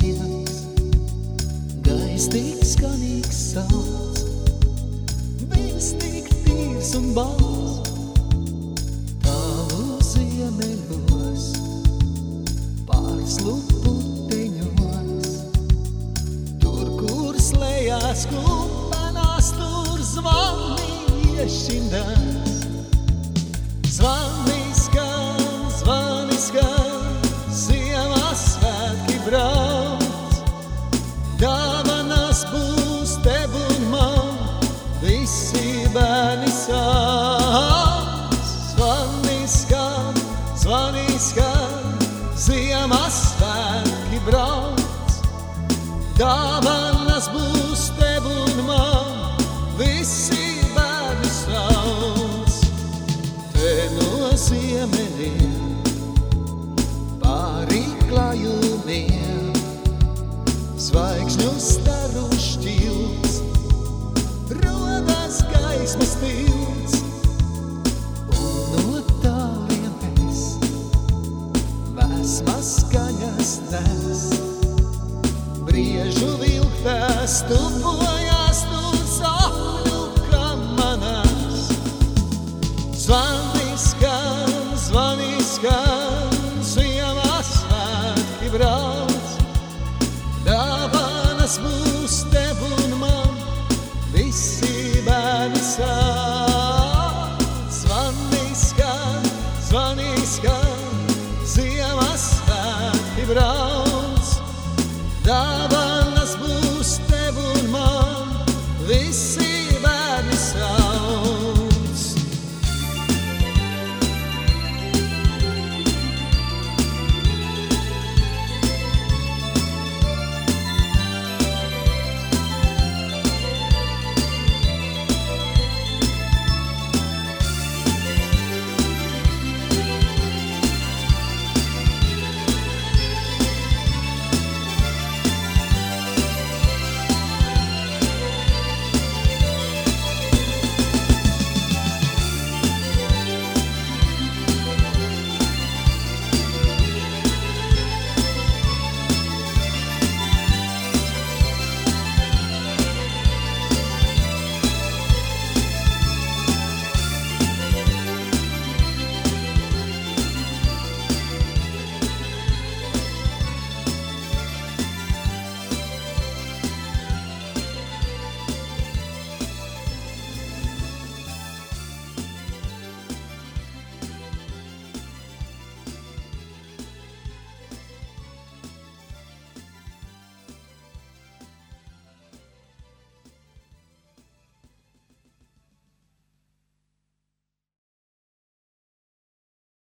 dienas, gaistīgs, skanīgs sauts, bijis tik tīrs un balts, tālu ziemeļos, pārslupu teņos, tur, kur slējās kumpanās, tur zvani iešindās, zvani. Visi bērni sāc. Zvani skan, zvani skan, Ziemassvētki brauc. Dāvanas būs tev un man, visi stupojās tu sapņu kamanās. Zvanis gan, zvanis gan, Ziemās svētki brauc. Dāvanas būs tev un man, visi bērni sāk. Zvanis gan, zvanis gan, Ziemās svētki brauc. Dāvanas see.